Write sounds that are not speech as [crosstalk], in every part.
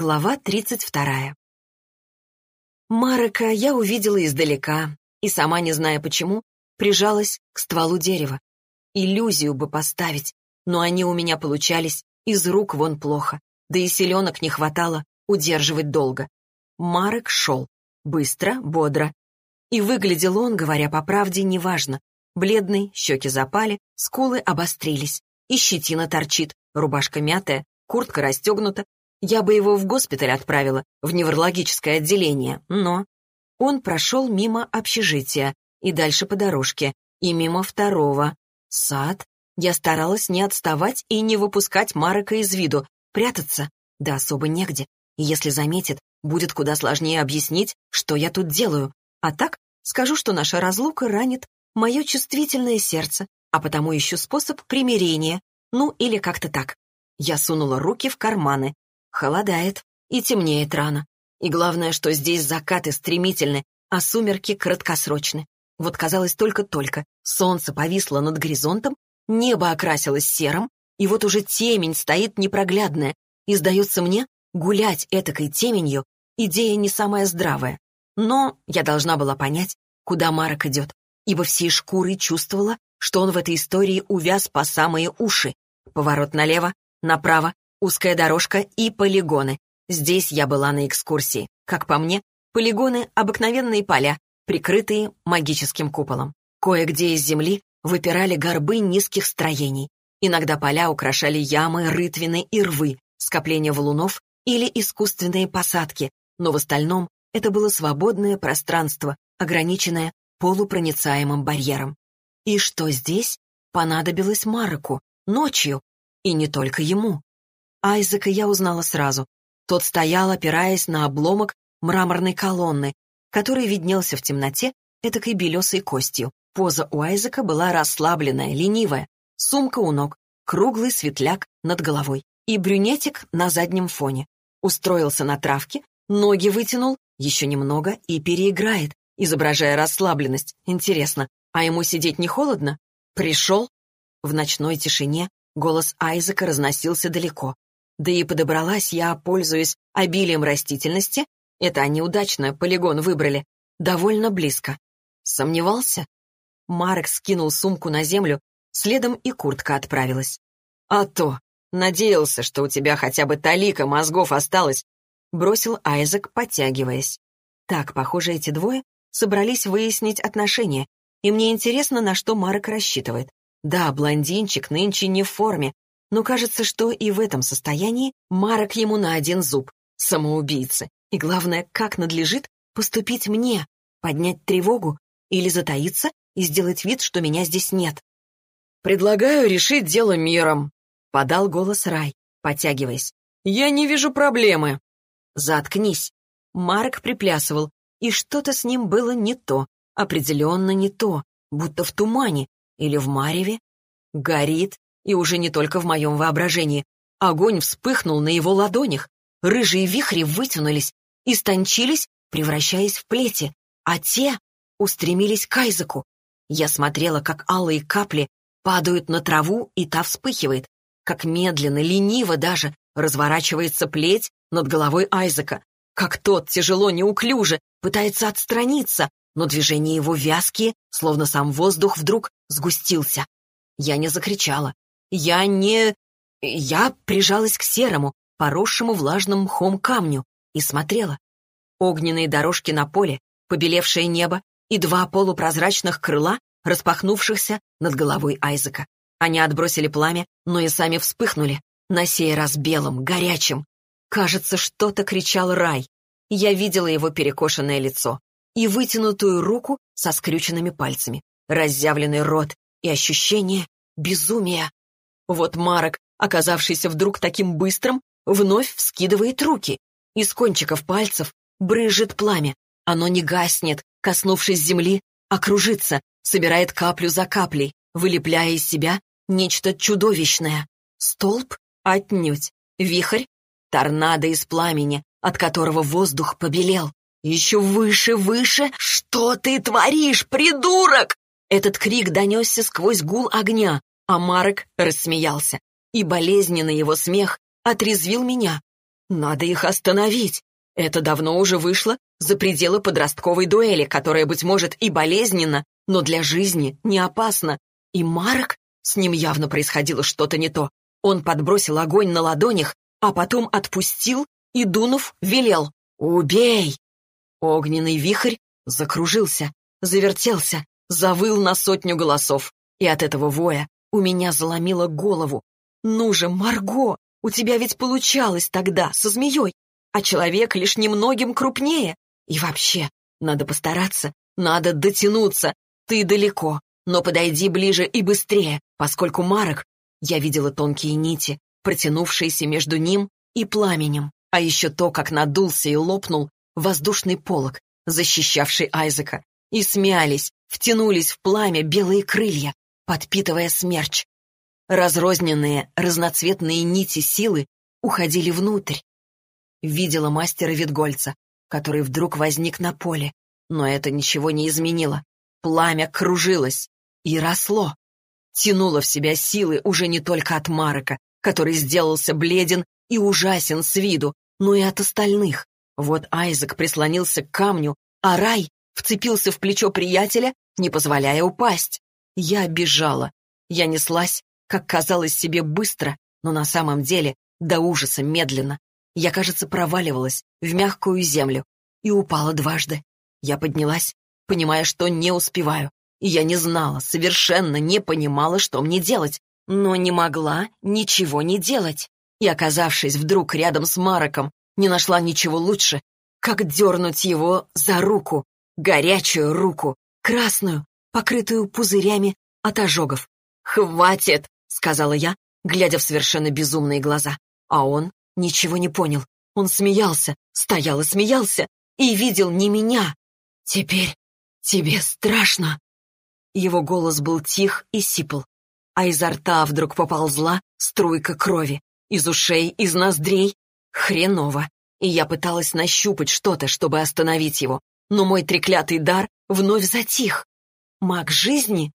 Глава 32. Марека я увидела издалека и, сама не зная почему, прижалась к стволу дерева. Иллюзию бы поставить, но они у меня получались из рук вон плохо, да и селенок не хватало удерживать долго. Марек шел. Быстро, бодро. И выглядел он, говоря по правде, неважно. Бледный, щеки запали, скулы обострились. И щетина торчит, рубашка мятая, куртка расстегнута, я бы его в госпиталь отправила, в неврологическое отделение, но... Он прошел мимо общежития и дальше по дорожке, и мимо второго. Сад. Я старалась не отставать и не выпускать Марека из виду. Прятаться? Да особо негде. И если заметит, будет куда сложнее объяснить, что я тут делаю. А так, скажу, что наша разлука ранит мое чувствительное сердце, а потому ищу способ примирения. Ну, или как-то так. Я сунула руки в карманы, Холодает и темнеет рано. И главное, что здесь закаты стремительны, а сумерки краткосрочны. Вот казалось только-только. Солнце повисло над горизонтом, небо окрасилось серым, и вот уже темень стоит непроглядная. И, сдается мне, гулять этакой теменью — идея не самая здравая. Но я должна была понять, куда Марок идет, ибо всей шкурой чувствовала, что он в этой истории увяз по самые уши. Поворот налево, направо, узкая дорожка и полигоны. Здесь я была на экскурсии. Как по мне, полигоны — обыкновенные поля, прикрытые магическим куполом. Кое-где из земли выпирали горбы низких строений. Иногда поля украшали ямы, рытвины и рвы, скопления валунов или искусственные посадки, но в остальном это было свободное пространство, ограниченное полупроницаемым барьером. И что здесь понадобилось Мароку ночью, и не только ему. Айзека я узнала сразу. Тот стоял, опираясь на обломок мраморной колонны, который виднелся в темноте этакой белесой костью. Поза у Айзека была расслабленная, ленивая, сумка у ног, круглый светляк над головой и брюнетик на заднем фоне. Устроился на травке, ноги вытянул, еще немного и переиграет, изображая расслабленность. Интересно, а ему сидеть не холодно? Пришел? В ночной тишине голос Айзека разносился далеко. Да и подобралась я, пользуясь обилием растительности, это они удачно полигон выбрали, довольно близко. Сомневался? Марк скинул сумку на землю, следом и куртка отправилась. «А то! Надеялся, что у тебя хотя бы талика мозгов осталось!» Бросил Айзек, подтягиваясь. Так, похоже, эти двое собрались выяснить отношения, и мне интересно, на что Марк рассчитывает. Да, блондинчик нынче не в форме, но кажется, что и в этом состоянии марок ему на один зуб. Самоубийцы. И главное, как надлежит поступить мне? Поднять тревогу? Или затаиться и сделать вид, что меня здесь нет? «Предлагаю решить дело миром», — подал голос Рай, потягиваясь. «Я не вижу проблемы». «Заткнись». Марк приплясывал, и что-то с ним было не то, определенно не то, будто в тумане или в мареве. Горит, и уже не только в моем воображении. Огонь вспыхнул на его ладонях, рыжие вихри вытянулись, истончились, превращаясь в плети, а те устремились к Айзеку. Я смотрела, как алые капли падают на траву, и та вспыхивает, как медленно, лениво даже разворачивается плеть над головой Айзека, как тот тяжело, неуклюже пытается отстраниться, но движения его вязкие, словно сам воздух вдруг сгустился. Я не закричала, я не... Я прижалась к серому, поросшему влажным мхом камню и смотрела. Огненные дорожки на поле, побелевшее небо и два полупрозрачных крыла, распахнувшихся над головой Айзека. Они отбросили пламя, но и сами вспыхнули, на сей раз белым, горячим. Кажется, что-то кричал Рай. Я видела его перекошенное лицо и вытянутую руку со скрюченными пальцами, разъявленный рот и ощущение безумия. Вот Марок, оказавшийся вдруг таким быстрым, вновь вскидывает руки. Из кончиков пальцев брызжет пламя. Оно не гаснет, коснувшись земли, а кружится, собирает каплю за каплей, вылепляя из себя нечто чудовищное. Столб? Отнюдь. Вихрь? Торнадо из пламени, от которого воздух побелел. Еще выше, выше. Что ты творишь, придурок? Этот крик донесся сквозь гул огня, а Марек рассмеялся, и болезненный его смех отрезвил меня. Надо их остановить. Это давно уже вышло за пределы подростковой дуэли, которая, быть может, и болезненна, но для жизни не опасна. И Марк, с ним явно происходило что-то не то. Он подбросил огонь на ладонях, а потом отпустил и, дунув, велел «Убей!». Огненный вихрь закружился, завертелся, завыл на сотню голосов. И от этого воя у меня заломило голову. «Ну же, Марго, у тебя ведь получалось тогда, со змеей, а человек лишь немногим крупнее. И вообще, надо постараться, надо дотянуться. Ты далеко, но подойди ближе и быстрее, поскольку Марок... Я видела тонкие нити, протянувшиеся между ним и пламенем, а еще то, как надулся и лопнул воздушный полог, защищавший Айзека, и смялись, втянулись в пламя белые крылья, подпитывая смерч. Разрозненные, разноцветные нити силы уходили внутрь. Видела мастера Витгольца, который вдруг возник на поле, но это ничего не изменило. Пламя кружилось и росло. Тянуло в себя силы уже не только от Марека, который сделался бледен и ужасен с виду, но и от остальных. Вот Айзек прислонился к камню, а Рай вцепился в плечо приятеля, не позволяя упасть. Я бежала. Я неслась, как казалось себе быстро, но на самом деле до ужаса медленно. Я, кажется, проваливалась в мягкую землю и упала дважды. Я поднялась, понимая, что не успеваю. И я не знала, совершенно не понимала, что мне делать, но не могла ничего не делать. И, оказавшись вдруг рядом с Мароком, не нашла ничего лучше, как дернуть его за руку, горячую руку, красную, покрытую пузырями от ожогов. «Хватит!» сказала я, глядя в совершенно безумные глаза. А он ничего не понял. Он смеялся, стоял и смеялся, и видел не меня. «Теперь тебе страшно?» Его голос был тих и сипл, а изо рта вдруг поползла струйка крови. Из ушей, из ноздрей. Хреново. И я пыталась нащупать что-то, чтобы остановить его, но мой треклятый дар вновь затих. Маг жизни?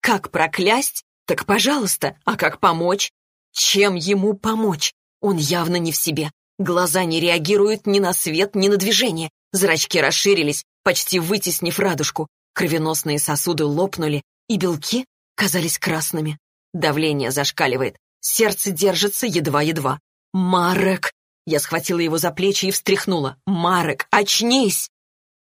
Как проклясть так, пожалуйста, а как помочь? Чем ему помочь? Он явно не в себе. Глаза не реагируют ни на свет, ни на движение. Зрачки расширились, почти вытеснив радужку. Кровеносные сосуды лопнули, и белки казались красными. Давление зашкаливает. Сердце держится едва-едва. «Марек!» Я схватила его за плечи и встряхнула. «Марек, очнись!»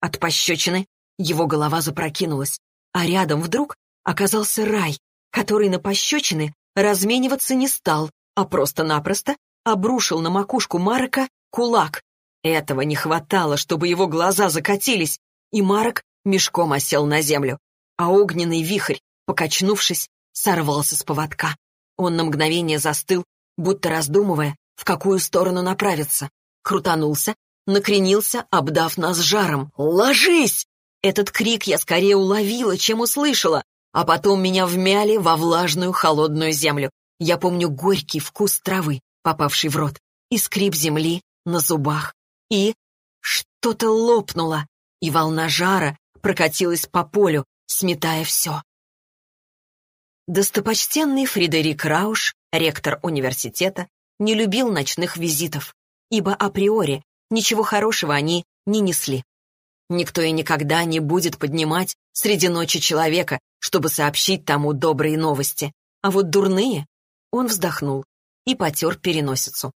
От пощечины его голова запрокинулась, а рядом вдруг оказался рай, который на пощечины размениваться не стал, а просто-напросто обрушил на макушку Марка кулак. Этого не хватало, чтобы его глаза закатились, и Марк мешком осел на землю, а огненный вихрь, покачнувшись, сорвался с поводка. Он на мгновение застыл, будто раздумывая, в какую сторону направиться. Крутанулся, накренился, обдав нас жаром. «Ложись!» Этот крик я скорее уловила, чем услышала, а потом меня вмяли во влажную холодную землю. Я помню горький вкус травы, попавший в рот, и скрип земли на зубах. И что-то лопнуло, и волна жара прокатилась по полю, сметая все. Достопочтенный Фредерик Рауш, ректор университета, не любил ночных визитов, ибо априори ничего хорошего они не несли. Никто и никогда не будет поднимать среди ночи человека, чтобы сообщить тому добрые новости. А вот дурные... Он вздохнул и потер переносицу.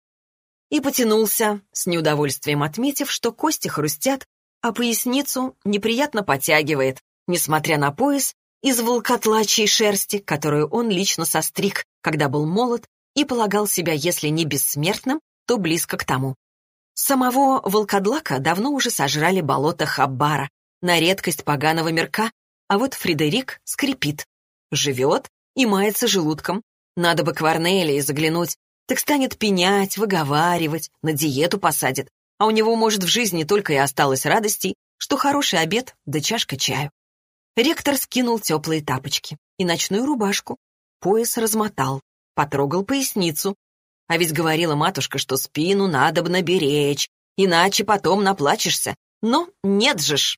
И потянулся, с неудовольствием отметив, что кости хрустят, а поясницу неприятно потягивает, несмотря на пояс из волкотлачьей шерсти, которую он лично состриг, когда был молод, и полагал себя, если не бессмертным, то близко к тому. Самого волкодлака давно уже сожрали болото Хаббара, на редкость поганого мирка, а вот Фредерик скрипит. Живет и мается желудком. Надо бы к Варнелии заглянуть, так станет пенять, выговаривать, на диету посадит. А у него, может, в жизни только и осталось радостей, что хороший обед да чашка чаю. Ректор скинул теплые тапочки и ночную рубашку. Пояс размотал, потрогал поясницу, а ведь говорила матушка, что спину надо бы наберечь, иначе потом наплачешься. Но нет же ж.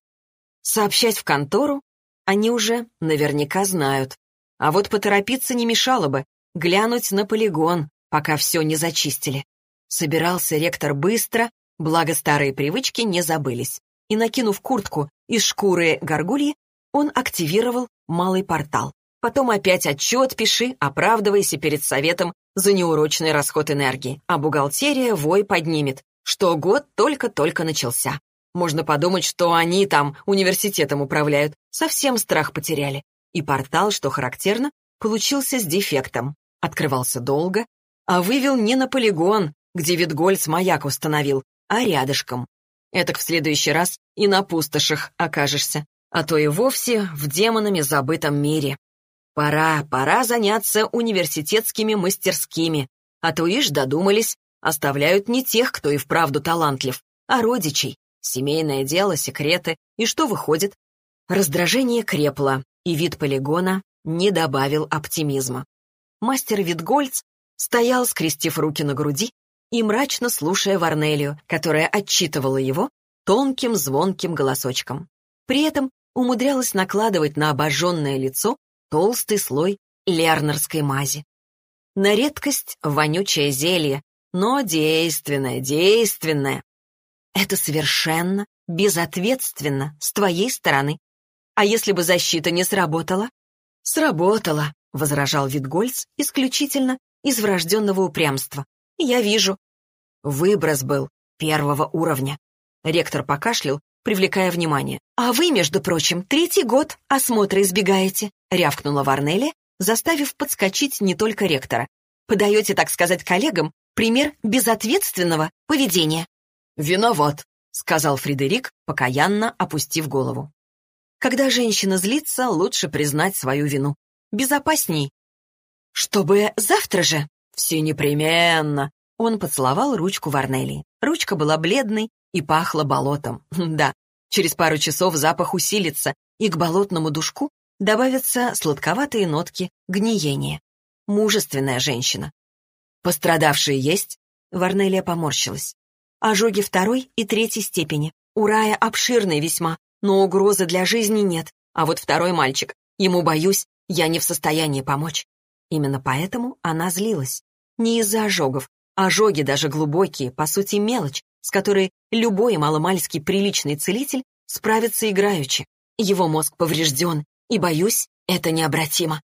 Сообщать в контору они уже наверняка знают. А вот поторопиться не мешало бы, глянуть на полигон, пока все не зачистили. Собирался ректор быстро, благо старые привычки не забылись. И, накинув куртку из шкуры горгульи, он активировал малый портал. Потом опять отчет пиши, оправдывайся перед советом за неурочный расход энергии, а бухгалтерия вой поднимет, что год только-только начался. Можно подумать, что они там университетом управляют, совсем страх потеряли. И портал, что характерно, получился с дефектом. Открывался долго, а вывел не на полигон, где Витгольц маяк установил, а рядышком. Этак в следующий раз и на пустошах окажешься, а то и вовсе в демонами забытом мире. Пора, пора заняться университетскими мастерскими, а то ишь додумались, оставляют не тех, кто и вправду талантлив, а родичей. Семейное дело, секреты, и что выходит? Раздражение крепло, и вид полигона не добавил оптимизма. Мастер Витгольц стоял, скрестив руки на груди и мрачно слушая Варнелию, которая отчитывала его тонким звонким голосочком. При этом умудрялась накладывать на обожженное лицо толстый слой лернерской мази. На редкость вонючее зелье, но действенное, действенное. Это совершенно безответственно с твоей стороны. А если бы защита не сработала? Сработала, возражал Витгольц исключительно из врожденного упрямства. Я вижу. Выброс был первого уровня. Ректор покашлял, привлекая внимание. «А вы, между прочим, третий год осмотра избегаете», — рявкнула Варнелли, заставив подскочить не только ректора. «Подаете, так сказать, коллегам пример безответственного поведения». «Виноват», — сказал Фредерик, покаянно опустив голову. Когда женщина злится, лучше признать свою вину. Безопасней. «Чтобы завтра же?» «Все непременно!» Он поцеловал ручку Варнелии. Ручка была бледной и пахла болотом. [laughs] Да, через пару часов запах усилится, и к болотному душку добавятся сладковатые нотки гниения. Мужественная женщина. «Пострадавшие есть?» Варнелия поморщилась. Ожоги второй и третьей степени. У Рая обширные весьма, но угрозы для жизни нет. А вот второй мальчик, ему, боюсь, я не в состоянии помочь. Именно поэтому она злилась. Не из-за ожогов. Ожоги даже глубокие, по сути, мелочь, с которой любой маломальский приличный целитель справится играючи. Его мозг поврежден, и, боюсь, это необратимо.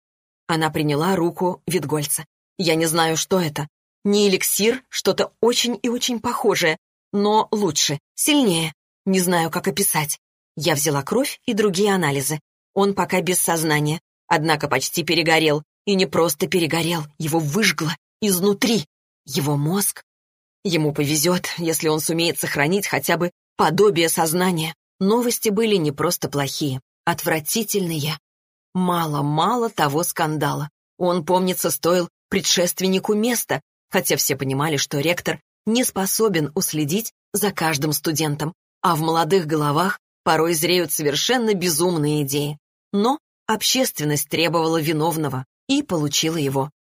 Она приняла руку Витгольца. Я не знаю, что это. Не эликсир, что-то очень и очень похожее, но лучше, сильнее. Не знаю, как описать. Я взяла кровь и другие анализы. Он пока без сознания, однако почти перегорел, и не просто перегорел, его выжгло изнутри. Его мозг. Ему повезет, если он сумеет сохранить хотя бы подобие сознания. Новости были не просто плохие, отвратительные. Мало-мало того скандала. Он, помнится, стоил предшественнику места, хотя все понимали, что ректор не способен уследить за каждым студентом, а в молодых головах порой зреют совершенно безумные идеи. Но общественность требовала виновного, и получила его.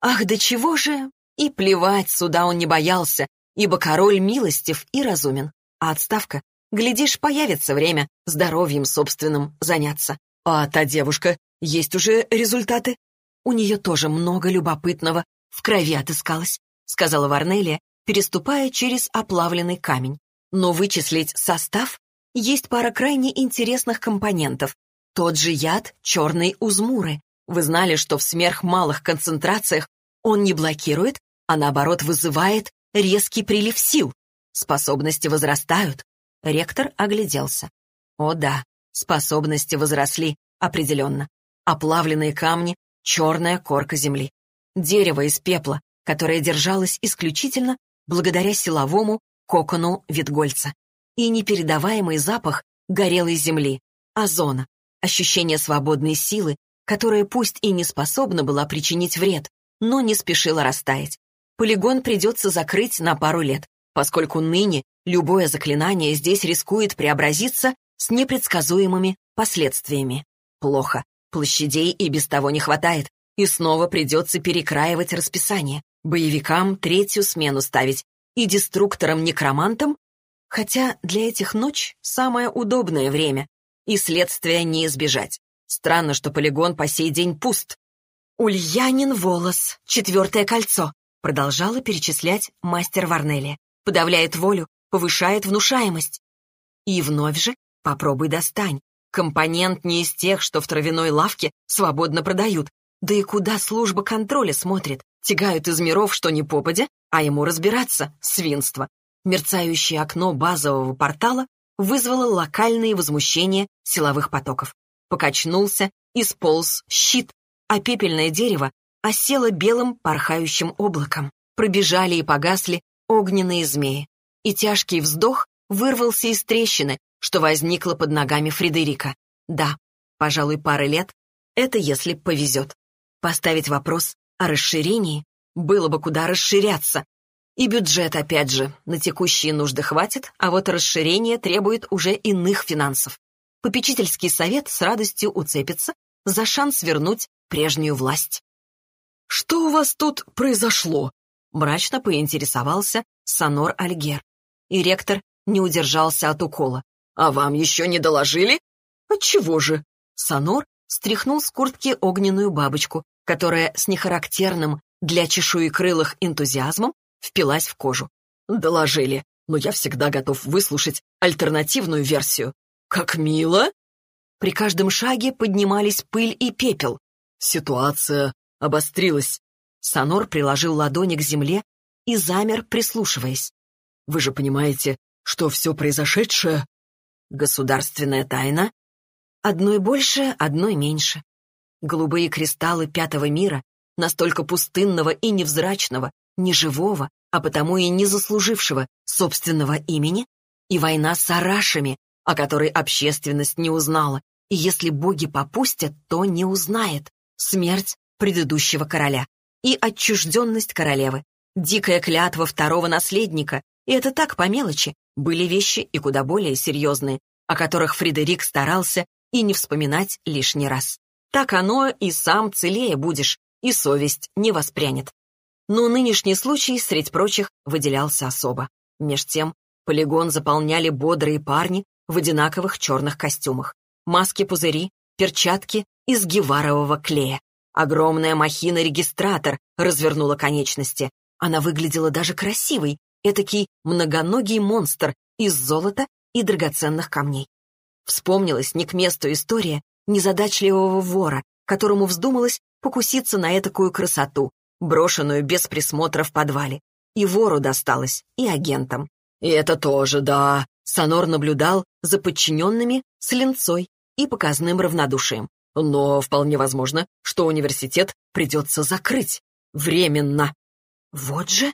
Ах, да чего же? И плевать, суда он не боялся, ибо король милостив и разумен. А отставка, глядишь, появится время здоровьем собственным заняться. А та девушка, есть уже результаты? У нее тоже много любопытного в крови отыскалось, сказала Варнелия, переступая через оплавленный камень. Но вычислить состав есть пара крайне интересных компонентов. Тот же яд черной узмуры, вы знали, что в сверхмалых концентрациях он не блокирует, а наоборот вызывает резкий прилив сил. Способности возрастают. Ректор огляделся. О да, способности возросли, определенно. Оплавленные камни, черная корка земли. Дерево из пепла, которое держалось исключительно благодаря силовому кокону Витгольца. И непередаваемый запах горелой земли, озона, ощущение свободной силы которая пусть и не способна была причинить вред, но не спешила растаять. Полигон придется закрыть на пару лет, поскольку ныне любое заклинание здесь рискует преобразиться с непредсказуемыми последствиями. Плохо, площадей и без того не хватает, и снова придется перекраивать расписание, боевикам третью смену ставить и деструкторам-некромантам, хотя для этих ночь самое удобное время, и следствия не избежать. Странно, что полигон по сей день пуст. «Ульянин волос, четвертое кольцо», продолжала перечислять мастер Варнелия. Подавляет волю, повышает внушаемость. И вновь же попробуй достань. Компонент не из тех, что в травяной лавке свободно продают. Да и куда служба контроля смотрит? Тягают из миров, что не попадя, а ему разбираться, свинство. Мерцающее окно базового портала вызвало локальные возмущения силовых потоков. Покачнулся и сполз щит, а пепельное дерево осело белым порхающим облаком. Пробежали и погасли огненные змеи. И тяжкий вздох вырвался из трещины, что возникло под ногами Фредерика. Да, пожалуй, пары лет — это если повезет. Поставить вопрос о расширении было бы куда расширяться, и бюджет, опять же, на текущие нужды хватит, а вот расширение требует уже иных финансов. Попечительский совет с радостью уцепится за шанс вернуть прежнюю власть. «Что у вас тут произошло?» — мрачно поинтересовался Санор Альгер. И ректор не удержался от укола. «А вам еще не доложили?» «Отчего же?» Санор стряхнул с куртки огненную бабочку, которая с нехарактерным для чешуекрылых энтузиазмом впилась в кожу. Доложили, но я всегда готов выслушать альтернативную версию. Как мило! При каждом шаге поднимались пыль и пепел. Ситуация обострилась. Санор приложил ладони к земле и замер, прислушиваясь. Вы же понимаете, что все произошедшее — государственная тайна? Одной больше, одной меньше. Голубые кристаллы пятого мира, настолько пустынного и невзрачного, неживого, а потому и не заслужившего собственного имени, и война с арашами, о которой общественность не узнала, и если боги попустят, то не узнает. Смерть предыдущего короля и отчужденность королевы, дикая клятва второго наследника, и это так по мелочи, были вещи и куда более серьезные, о которых Фредерик старался и не вспоминать лишний раз. Так оно и сам целее будешь, и совесть не воспрянет. Но нынешний случай, средь прочих, выделялся особо. Меж тем, полигон заполняли бодрые парни в одинаковых черных костюмах. Маски-пузыри, перчатки из геварового клея. Огромная махина-регистратор развернула конечности. Она выглядела даже красивой, этакий многоногий монстр из золота и драгоценных камней. Вспомнилась не к месту история незадачливого вора, которому вздумалось покуситься на этакую красоту, брошенную без присмотра в подвале. И вору досталось, и агентам. И это тоже, да. Сонор наблюдал за подчиненными с ленцой и показным равнодушием. Но вполне возможно, что университет придется закрыть. Временно. Вот же.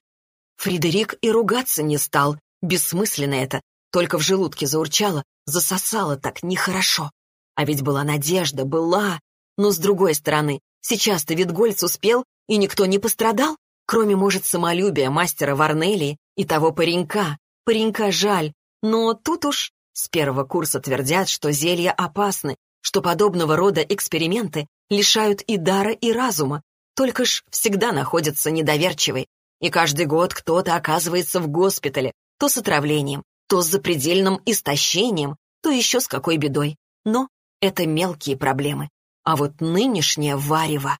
Фредерик и ругаться не стал. Бессмысленно это. Только в желудке заурчало, засосало так нехорошо. А ведь была надежда, была. Но с другой стороны, сейчас-то Витгольц успел и никто не пострадал, кроме, может, самолюбия мастера Варнелии и того паренька. Паренька жаль, но тут уж с первого курса твердят, что зелья опасны, что подобного рода эксперименты лишают и дара, и разума, только ж всегда находятся недоверчивые. И каждый год кто-то оказывается в госпитале, то с отравлением, то с запредельным истощением, то еще с какой бедой. Но это мелкие проблемы. А вот нынешнее варево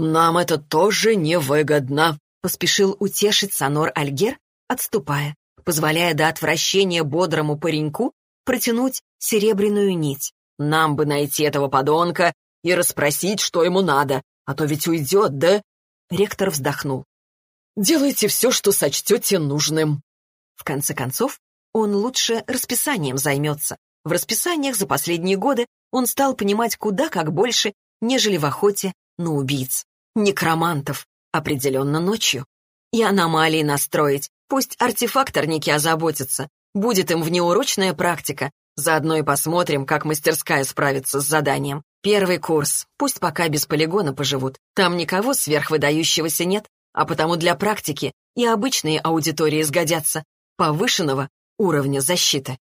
«Нам это тоже невыгодно», — поспешил утешить Санор Альгер, отступая, позволяя до отвращения бодрому пареньку протянуть серебряную нить. «Нам бы найти этого подонка и расспросить, что ему надо, а то ведь уйдет, да?» Ректор вздохнул. «Делайте все, что сочтете нужным». В конце концов, он лучше расписанием займется. В расписаниях за последние годы он стал понимать куда как больше, нежели в охоте на убийц. Некромантов. Определенно ночью. И аномалии настроить. Пусть артефакторники озаботятся. Будет им внеурочная практика. Заодно и посмотрим, как мастерская справится с заданием. Первый курс. Пусть пока без полигона поживут. Там никого сверхвыдающегося нет, а потому для практики и обычные аудитории сгодятся. Повышенного уровня защиты.